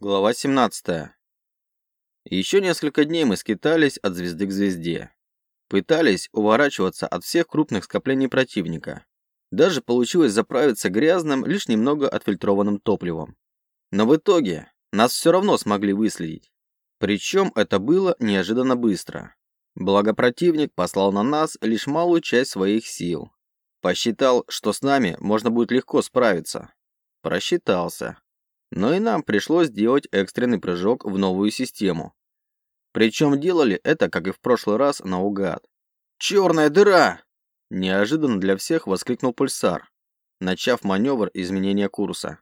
Глава 17. Еще несколько дней мы скитались от звезды к звезде. Пытались уворачиваться от всех крупных скоплений противника. Даже получилось заправиться грязным, лишь немного отфильтрованным топливом. Но в итоге нас все равно смогли выследить. Причем это было неожиданно быстро. Благо противник послал на нас лишь малую часть своих сил. Посчитал, что с нами можно будет легко справиться. Просчитался но и нам пришлось сделать экстренный прыжок в новую систему. Причем делали это, как и в прошлый раз, наугад. «Черная дыра!» Неожиданно для всех воскликнул пульсар, начав маневр изменения курса.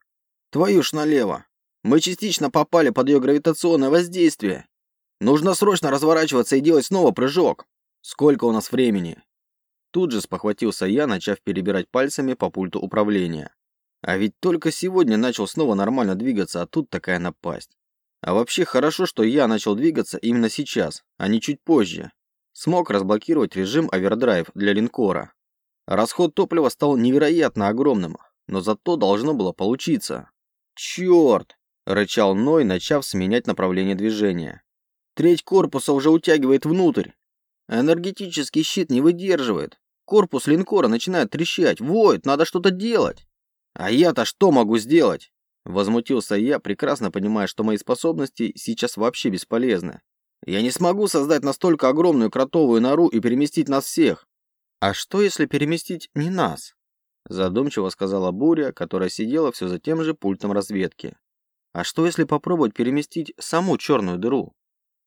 «Твою ж налево! Мы частично попали под ее гравитационное воздействие. Нужно срочно разворачиваться и делать снова прыжок. Сколько у нас времени?» Тут же спохватился я, начав перебирать пальцами по пульту управления. А ведь только сегодня начал снова нормально двигаться, а тут такая напасть. А вообще хорошо, что я начал двигаться именно сейчас, а не чуть позже. Смог разблокировать режим овердрайв для линкора. Расход топлива стал невероятно огромным, но зато должно было получиться. «Черт!» – рычал Ной, начав сменять направление движения. «Треть корпуса уже утягивает внутрь. Энергетический щит не выдерживает. Корпус линкора начинает трещать. Воет, надо что-то делать!» «А я-то что могу сделать?» Возмутился я, прекрасно понимая, что мои способности сейчас вообще бесполезны. «Я не смогу создать настолько огромную кротовую нору и переместить нас всех». «А что, если переместить не нас?» Задумчиво сказала Буря, которая сидела все за тем же пультом разведки. «А что, если попробовать переместить саму черную дыру?»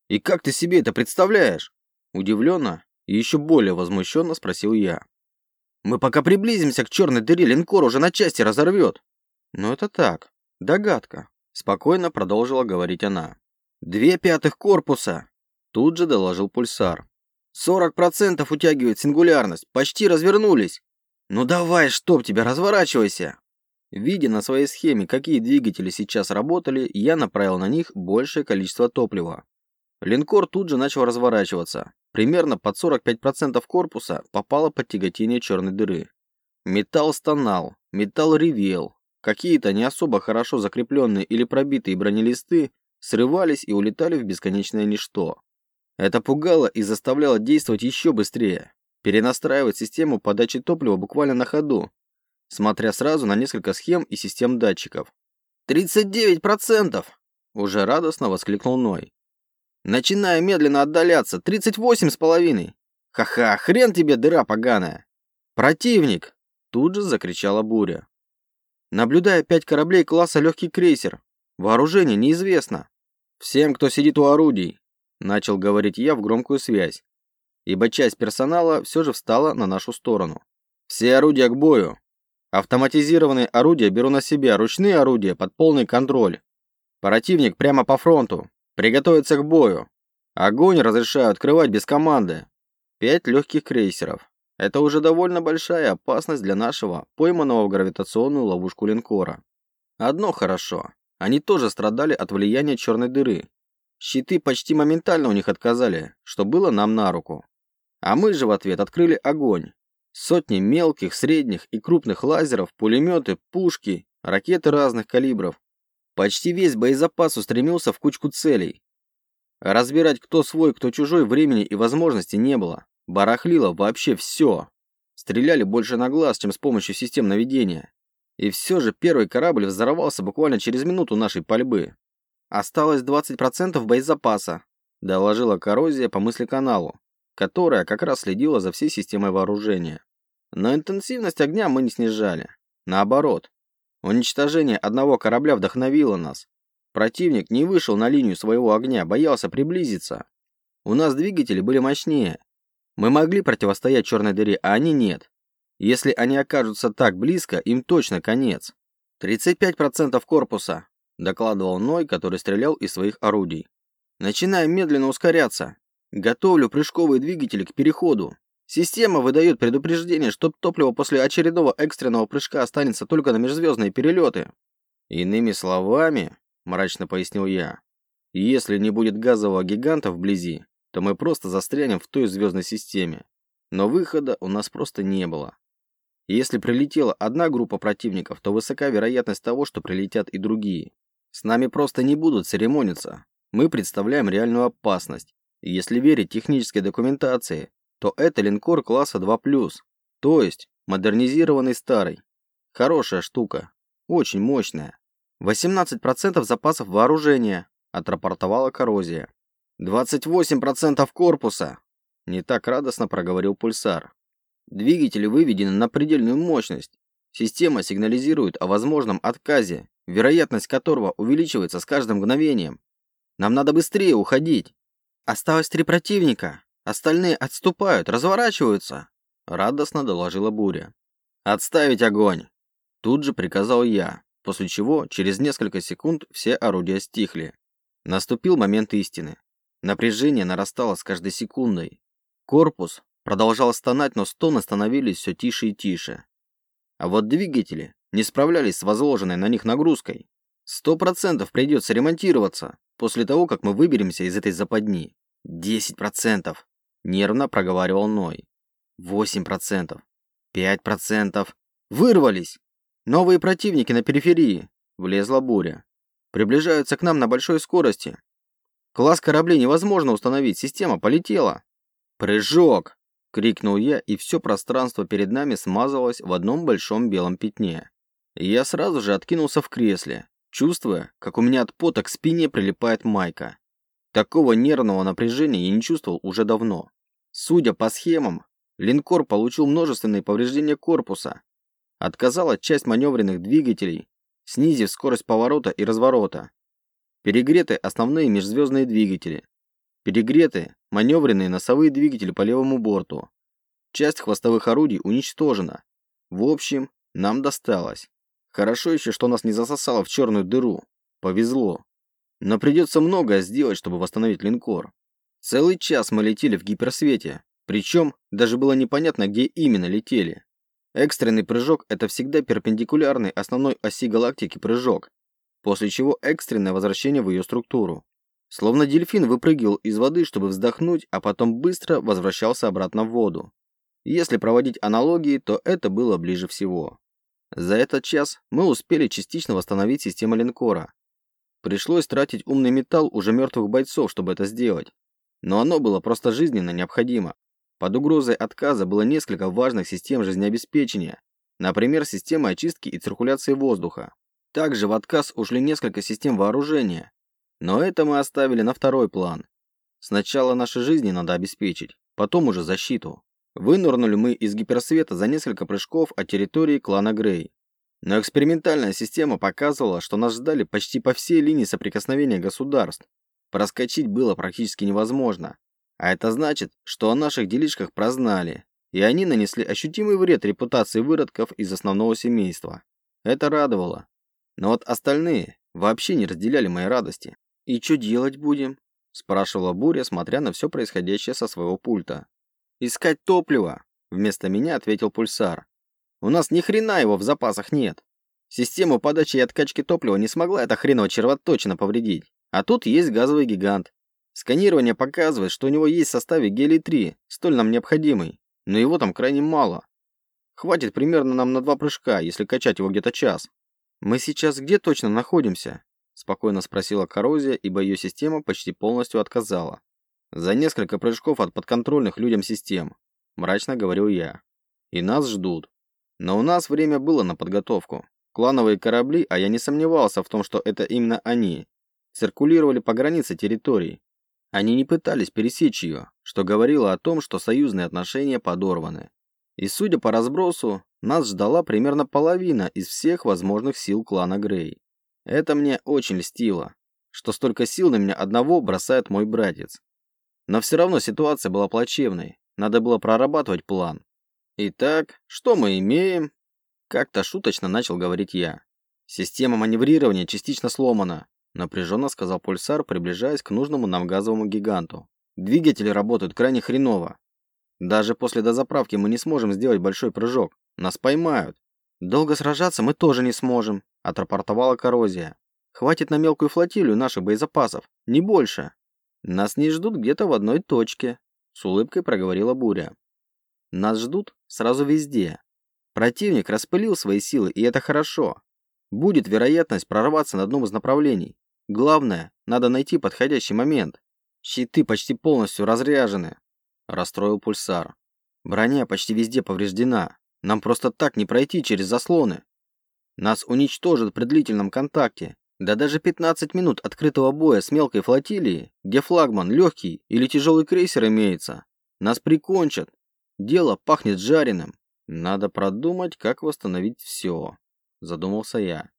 «И как ты себе это представляешь?» Удивленно и еще более возмущенно спросил я. Мы пока приблизимся к черной дыре, линкор уже на части разорвет. Ну это так, догадка. Спокойно продолжила говорить она. Две пятых корпуса. Тут же доложил пульсар. Сорок процентов утягивает сингулярность. Почти развернулись. Ну давай, чтоб тебя, разворачивайся. Видя на своей схеме, какие двигатели сейчас работали, я направил на них большее количество топлива. Линкор тут же начал разворачиваться. Примерно под 45% корпуса попало под тяготение черной дыры. Металл стонал, металл ревел. Какие-то не особо хорошо закрепленные или пробитые бронелисты срывались и улетали в бесконечное ничто. Это пугало и заставляло действовать еще быстрее, перенастраивать систему подачи топлива буквально на ходу, смотря сразу на несколько схем и систем датчиков. «39%!» – уже радостно воскликнул Ной. Начинаю медленно отдаляться. Тридцать восемь с половиной. Ха-ха, хрен тебе, дыра поганая. Противник! Тут же закричала буря. Наблюдая пять кораблей класса легкий крейсер. Вооружение неизвестно. Всем, кто сидит у орудий, начал говорить я в громкую связь, ибо часть персонала все же встала на нашу сторону. Все орудия к бою. Автоматизированные орудия беру на себя, ручные орудия под полный контроль. Противник прямо по фронту. Приготовиться к бою. Огонь разрешаю открывать без команды. Пять легких крейсеров. Это уже довольно большая опасность для нашего пойманного в гравитационную ловушку линкора. Одно хорошо. Они тоже страдали от влияния черной дыры. Щиты почти моментально у них отказали, что было нам на руку. А мы же в ответ открыли огонь. Сотни мелких, средних и крупных лазеров, пулеметы, пушки, ракеты разных калибров Почти весь боезапас устремился в кучку целей. Разбирать, кто свой, кто чужой, времени и возможности не было. Барахлило вообще все. Стреляли больше на глаз, чем с помощью систем наведения. И все же первый корабль взорвался буквально через минуту нашей пальбы. Осталось 20% боезапаса, доложила коррозия по мысли каналу, которая как раз следила за всей системой вооружения. Но интенсивность огня мы не снижали. Наоборот, Уничтожение одного корабля вдохновило нас. Противник не вышел на линию своего огня, боялся приблизиться. У нас двигатели были мощнее. Мы могли противостоять черной дыре, а они нет. Если они окажутся так близко, им точно конец. 35% корпуса, докладывал Ной, который стрелял из своих орудий. Начинаем медленно ускоряться. Готовлю прыжковые двигатели к переходу. Система выдает предупреждение, что топливо после очередного экстренного прыжка останется только на межзвездные перелеты. Иными словами, мрачно пояснил я, если не будет газового гиганта вблизи, то мы просто застрянем в той звездной системе. Но выхода у нас просто не было. Если прилетела одна группа противников, то высока вероятность того, что прилетят и другие. С нами просто не будут церемониться. Мы представляем реальную опасность. Если верить технической документации, то это линкор класса 2+, то есть модернизированный старый. Хорошая штука. Очень мощная. 18% запасов вооружения, отрапортовала коррозия. 28% корпуса. Не так радостно проговорил пульсар. Двигатели выведены на предельную мощность. Система сигнализирует о возможном отказе, вероятность которого увеличивается с каждым мгновением. Нам надо быстрее уходить. Осталось три противника. Остальные отступают, разворачиваются. Радостно доложила Буря. Отставить огонь. Тут же приказал я, после чего через несколько секунд все орудия стихли. Наступил момент истины. Напряжение нарастало с каждой секундой. Корпус продолжал стонать, но стоны становились все тише и тише. А вот двигатели не справлялись с возложенной на них нагрузкой. Сто процентов придется ремонтироваться после того, как мы выберемся из этой западни. Десять процентов. Нервно проговаривал Ной. Восемь процентов. Пять процентов. Вырвались! Новые противники на периферии. Влезла буря. Приближаются к нам на большой скорости. Класс кораблей невозможно установить, система полетела. Прыжок! Крикнул я, и все пространство перед нами смазалось в одном большом белом пятне. Я сразу же откинулся в кресле, чувствуя, как у меня от пота к спине прилипает майка. Такого нервного напряжения я не чувствовал уже давно. Судя по схемам, линкор получил множественные повреждения корпуса, отказала часть маневренных двигателей, снизив скорость поворота и разворота. Перегреты основные межзвездные двигатели. Перегреты маневренные носовые двигатели по левому борту. Часть хвостовых орудий уничтожена. В общем, нам досталось. Хорошо еще, что нас не засосало в черную дыру. Повезло. Но придется многое сделать, чтобы восстановить линкор. Целый час мы летели в гиперсвете. Причем даже было непонятно, где именно летели. Экстренный прыжок – это всегда перпендикулярный основной оси галактики прыжок, после чего экстренное возвращение в ее структуру. Словно дельфин выпрыгивал из воды, чтобы вздохнуть, а потом быстро возвращался обратно в воду. Если проводить аналогии, то это было ближе всего. За этот час мы успели частично восстановить систему линкора. Пришлось тратить умный металл уже мертвых бойцов, чтобы это сделать. Но оно было просто жизненно необходимо. Под угрозой отказа было несколько важных систем жизнеобеспечения, например, система очистки и циркуляции воздуха. Также в отказ ушли несколько систем вооружения, но это мы оставили на второй план. Сначала наши жизни надо обеспечить, потом уже защиту. Вынырнули мы из гиперсвета за несколько прыжков от территории клана Грей. Но экспериментальная система показывала, что нас ждали почти по всей линии соприкосновения государств. Проскочить было практически невозможно. А это значит, что о наших делишках прознали, и они нанесли ощутимый вред репутации выродков из основного семейства. Это радовало. Но вот остальные вообще не разделяли моей радости. «И что делать будем?» – спрашивала Буря, смотря на все происходящее со своего пульта. «Искать топливо», – вместо меня ответил Пульсар. «У нас ни хрена его в запасах нет. Систему подачи и откачки топлива не смогла эта хреново червоточина повредить. А тут есть газовый гигант. Сканирование показывает, что у него есть в составе гелий-3, столь нам необходимый, но его там крайне мало. Хватит примерно нам на два прыжка, если качать его где-то час. Мы сейчас где точно находимся? Спокойно спросила коррозия, ибо ее система почти полностью отказала. За несколько прыжков от подконтрольных людям систем, мрачно говорил я. И нас ждут. Но у нас время было на подготовку. Клановые корабли, а я не сомневался в том, что это именно они, циркулировали по границе территорий, они не пытались пересечь ее, что говорило о том, что союзные отношения подорваны. И судя по разбросу, нас ждала примерно половина из всех возможных сил клана Грей. Это мне очень льстило, что столько сил на меня одного бросает мой братец. Но все равно ситуация была плачевной, надо было прорабатывать план. Итак, что мы имеем? Как-то шуточно начал говорить я. Система маневрирования частично сломана, напряженно сказал Пульсар, приближаясь к нужному нам газовому гиганту. Двигатели работают крайне хреново. Даже после дозаправки мы не сможем сделать большой прыжок. Нас поймают. Долго сражаться мы тоже не сможем, отрапортовала коррозия. Хватит на мелкую флотилию наших боезапасов, не больше. Нас не ждут где-то в одной точке, с улыбкой проговорила Буря. Нас ждут сразу везде. Противник распылил свои силы, и это хорошо. Будет вероятность прорваться на одном из направлений. Главное, надо найти подходящий момент. Щиты почти полностью разряжены. Расстроил пульсар. Броня почти везде повреждена. Нам просто так не пройти через заслоны. Нас уничтожат при длительном контакте. Да даже 15 минут открытого боя с мелкой флотилией, где флагман, легкий или тяжелый крейсер имеется. Нас прикончат. Дело пахнет жареным. Надо продумать, как восстановить все. Задумался я.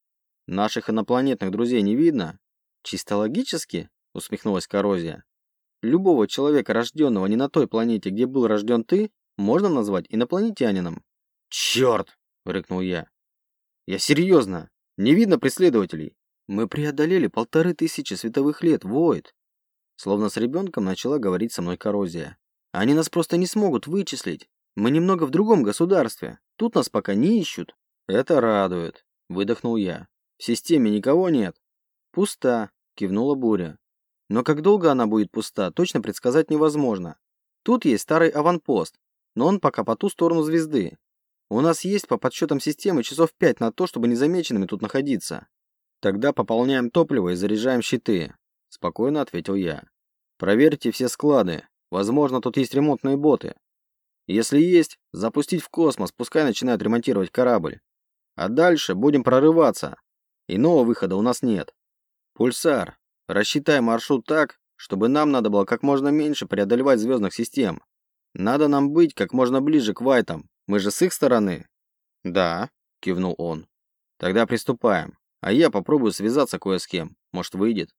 Наших инопланетных друзей не видно? Чисто логически, усмехнулась Коррозия. Любого человека, рожденного не на той планете, где был рожден ты, можно назвать инопланетянином. Черт! рыкнул я. Я серьезно. Не видно преследователей. Мы преодолели полторы тысячи световых лет, Войд. Словно с ребенком начала говорить со мной коррозия. Они нас просто не смогут вычислить. Мы немного в другом государстве. Тут нас пока не ищут. Это радует, выдохнул я. В системе никого нет. Пуста, кивнула Буря. Но как долго она будет пуста, точно предсказать невозможно. Тут есть старый аванпост, но он пока по ту сторону звезды. У нас есть по подсчетам системы часов пять на то, чтобы незамеченными тут находиться. Тогда пополняем топливо и заряжаем щиты, спокойно ответил я. Проверьте все склады. Возможно, тут есть ремонтные боты. Если есть, запустить в космос, пускай начинают ремонтировать корабль. А дальше будем прорываться. Иного выхода у нас нет. Пульсар, рассчитай маршрут так, чтобы нам надо было как можно меньше преодолевать звездных систем. Надо нам быть как можно ближе к Вайтам. Мы же с их стороны. Да, кивнул он. Тогда приступаем. А я попробую связаться кое с кем. Может, выйдет.